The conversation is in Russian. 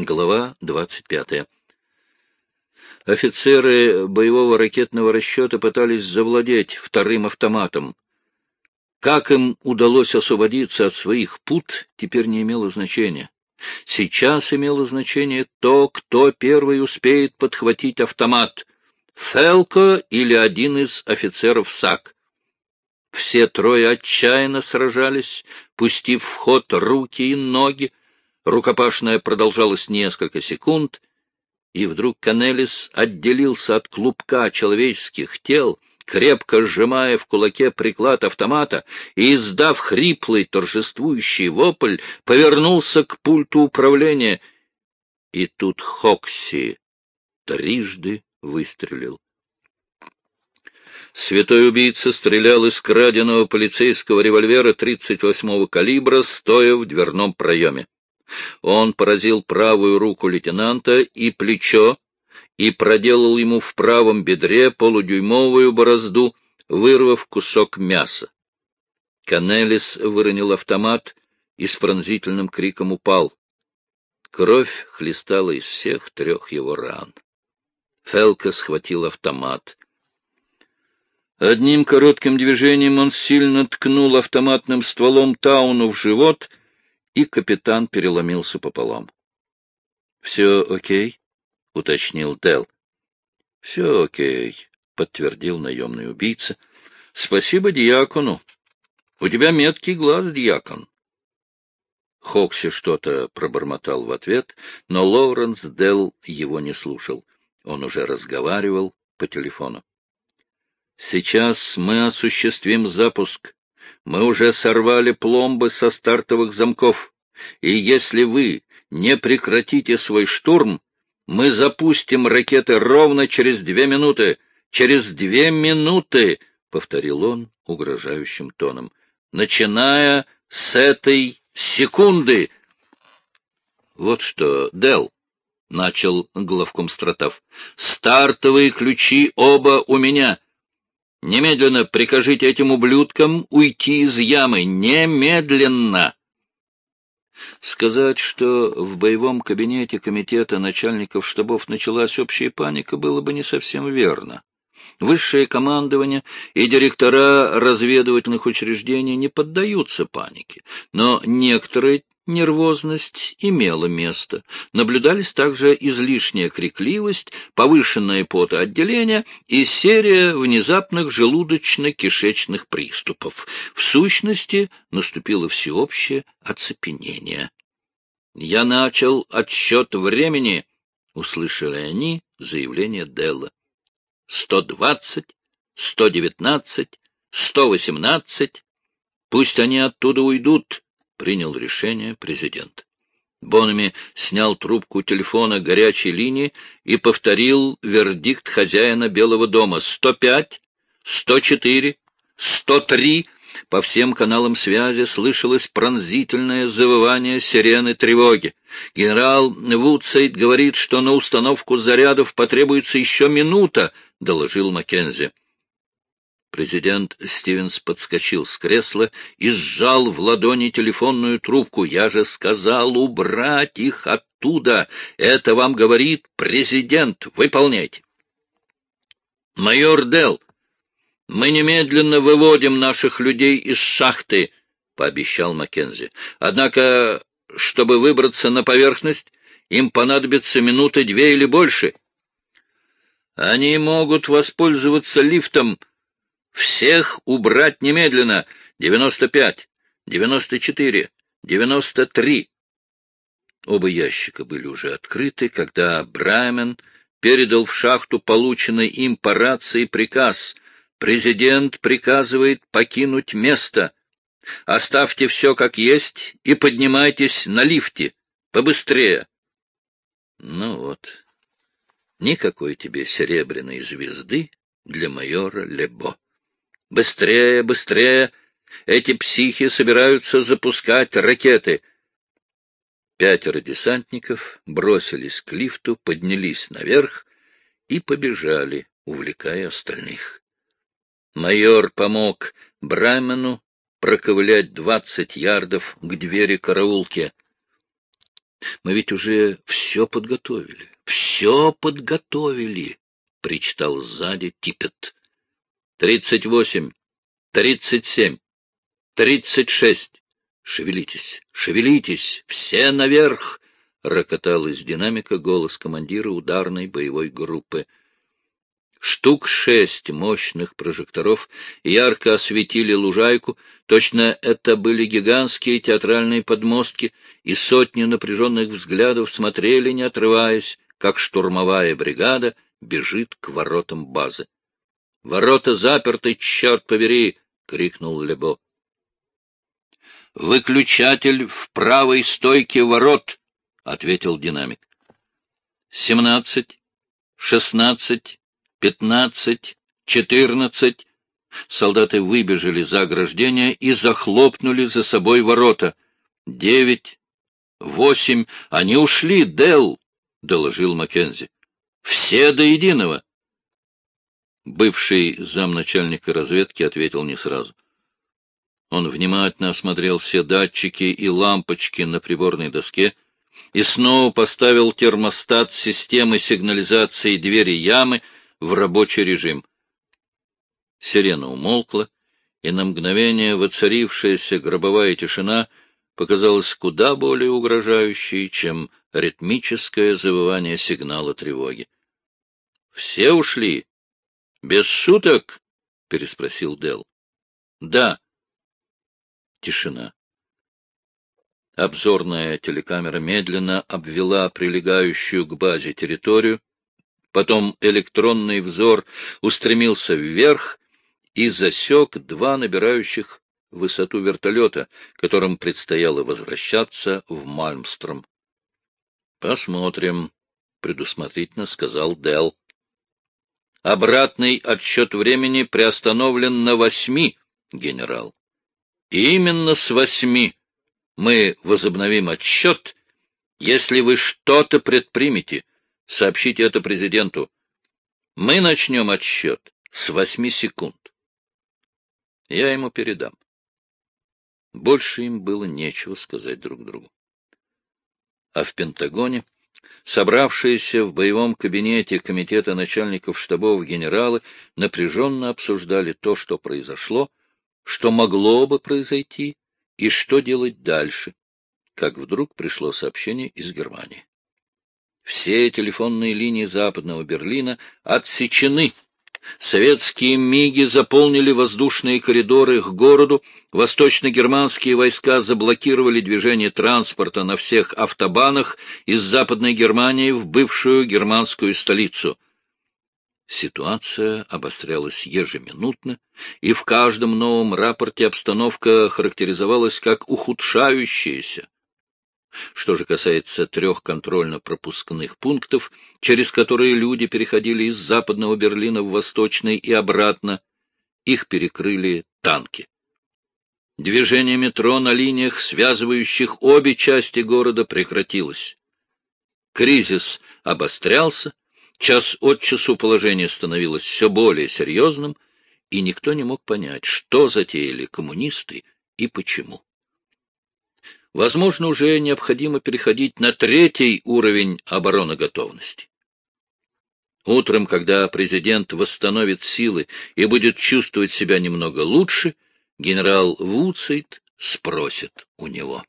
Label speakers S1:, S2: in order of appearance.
S1: Глава 25. Офицеры боевого ракетного расчета пытались завладеть вторым автоматом. Как им удалось освободиться от своих пут, теперь не имело значения. Сейчас имело значение то, кто первый успеет подхватить автомат — Фелко или один из офицеров САК. Все трое отчаянно сражались, пустив в ход руки и ноги, Рукопашная продолжалась несколько секунд, и вдруг Канелис отделился от клубка человеческих тел, крепко сжимая в кулаке приклад автомата и, издав хриплый торжествующий вопль, повернулся к пульту управления. И тут Хокси трижды выстрелил. Святой убийца стрелял из краденого полицейского револьвера 38-го калибра, стоя в дверном проеме. Он поразил правую руку лейтенанта и плечо, и проделал ему в правом бедре полудюймовую борозду, вырвав кусок мяса. Канелис выронил автомат и с пронзительным криком упал. Кровь хлестала из всех трех его ран. Фелка схватил автомат. Одним коротким движением он сильно ткнул автоматным стволом Тауну в живот и капитан переломился пополам. — Все окей? — уточнил Дел. — Все окей, — подтвердил наемный убийца. — Спасибо диакону. У тебя меткий глаз, диакон. Хокси что-то пробормотал в ответ, но Лоуренс Дел его не слушал. Он уже разговаривал по телефону. — Сейчас мы осуществим запуск, мы уже сорвали пломбы со стартовых замков, и если вы не прекратите свой штурм, мы запустим ракеты ровно через две минуты. Через две минуты, — повторил он угрожающим тоном, — начиная с этой секунды. — Вот что, Дел, — начал главком Стратов, — стартовые ключи оба у меня. Немедленно прикажите этим ублюдкам уйти из ямы. Немедленно! Сказать, что в боевом кабинете комитета начальников штабов началась общая паника, было бы не совсем верно. Высшее командование и директора разведывательных учреждений не поддаются панике, но некоторые нервозность имела место. Наблюдались также излишняя крикливость, повышенное потоотделение и серия внезапных желудочно-кишечных приступов. В сущности, наступило всеобщее оцепенение. «Я начал отсчет времени», — услышали они заявление Делла. «Сто двадцать, сто девятнадцать, сто восемнадцать. Пусть они оттуда уйдут» принял решение президент. Бонами снял трубку телефона горячей линии и повторил вердикт хозяина Белого дома. «Сто пять, сто четыре, сто три...» По всем каналам связи слышалось пронзительное завывание сирены тревоги. Генерал Вудсейд говорит, что на установку зарядов потребуется еще минута, — доложил Маккензи. Президент Стивенс подскочил с кресла и сжал в ладони телефонную трубку. «Я же сказал убрать их оттуда! Это вам говорит президент! Выполняйте!» «Майор Делл, мы немедленно выводим наших людей из шахты!» — пообещал Маккензи. «Однако, чтобы выбраться на поверхность, им понадобится минуты две или больше. Они могут воспользоваться лифтом, всех убрать немедленно! Девяносто пять, девяносто четыре, девяносто три. Оба ящика были уже открыты, когда Браймен передал в шахту полученный им по рации приказ. Президент приказывает покинуть место. Оставьте все как есть и поднимайтесь на лифте. Побыстрее. Ну вот, никакой тебе серебряной звезды для майора Лебо. Быстрее, быстрее! Эти психи собираются запускать ракеты. Пятеро десантников бросились к лифту, поднялись наверх и побежали, увлекая остальных. Майор помог Брамену проковылять двадцать ярдов к двери караулки. Мы ведь уже все подготовили, все подготовили, — причитал сзади Типет. Тридцать восемь, тридцать семь, тридцать шесть. Шевелитесь, шевелитесь, все наверх! — рокотал из динамика голос командира ударной боевой группы. Штук шесть мощных прожекторов ярко осветили лужайку, точно это были гигантские театральные подмостки, и сотни напряженных взглядов смотрели, не отрываясь, как штурмовая бригада бежит к воротам базы. — Ворота заперты, черт побери! — крикнул Лебо. — Выключатель в правой стойке ворот! — ответил динамик. — Семнадцать, шестнадцать, пятнадцать, четырнадцать. Солдаты выбежали за ограждение и захлопнули за собой ворота. Девять, восемь. Они ушли, Дел, доложил Маккензи. Все до единого. Бывший замначальника разведки ответил не сразу. Он внимательно осмотрел все датчики и лампочки на приборной доске, и снова поставил термостат системы сигнализации двери ямы в рабочий режим. Сирена умолкла, и на мгновение воцарившаяся гробовая тишина показалась куда более угрожающей, чем ритмическое завывание сигнала тревоги. — Все ушли? — Без шуток? — переспросил Дел. Да. Тишина. Обзорная телекамера медленно обвела прилегающую к базе территорию, потом электронный взор устремился вверх и засек два набирающих высоту вертолета, которым предстояло возвращаться в Мальмстром. — Посмотрим, — предусмотрительно сказал Дell. Обратный отсчет времени приостановлен на восьми, генерал. И именно с восьми мы возобновим отсчет, если вы что-то предпримете. Сообщите это президенту. Мы начнем отсчет с восьми секунд. Я ему передам. Больше им было нечего сказать друг другу. А в Пентагоне собравшиеся в боевом кабинете комитета начальников штабов генералы напряженно обсуждали то, что произошло, что могло бы произойти и что делать дальше, как вдруг пришло сообщение из Германии. Все телефонные линии западного Берлина отсечены. Советские МИГи заполнили воздушные коридоры к городу, восточно-германские войска заблокировали движение транспорта на всех автобанах из Западной Германии в бывшую германскую столицу. Ситуация обострялась ежеминутно, и в каждом новом рапорте обстановка характеризовалась как ухудшающаяся. Что же касается трех контрольно-пропускных пунктов, через которые люди переходили из западного Берлина в восточный и обратно, их перекрыли танки. Движение метро на линиях, связывающих обе части города, прекратилось. Кризис обострялся, час от часу положение становилось все более серьезным, и никто не мог понять, что затеяли коммунисты и почему. Возможно, уже необходимо переходить на третий уровень обороноготовности. Утром, когда президент восстановит силы и будет чувствовать себя немного лучше, генерал Вуцейт спросит у него.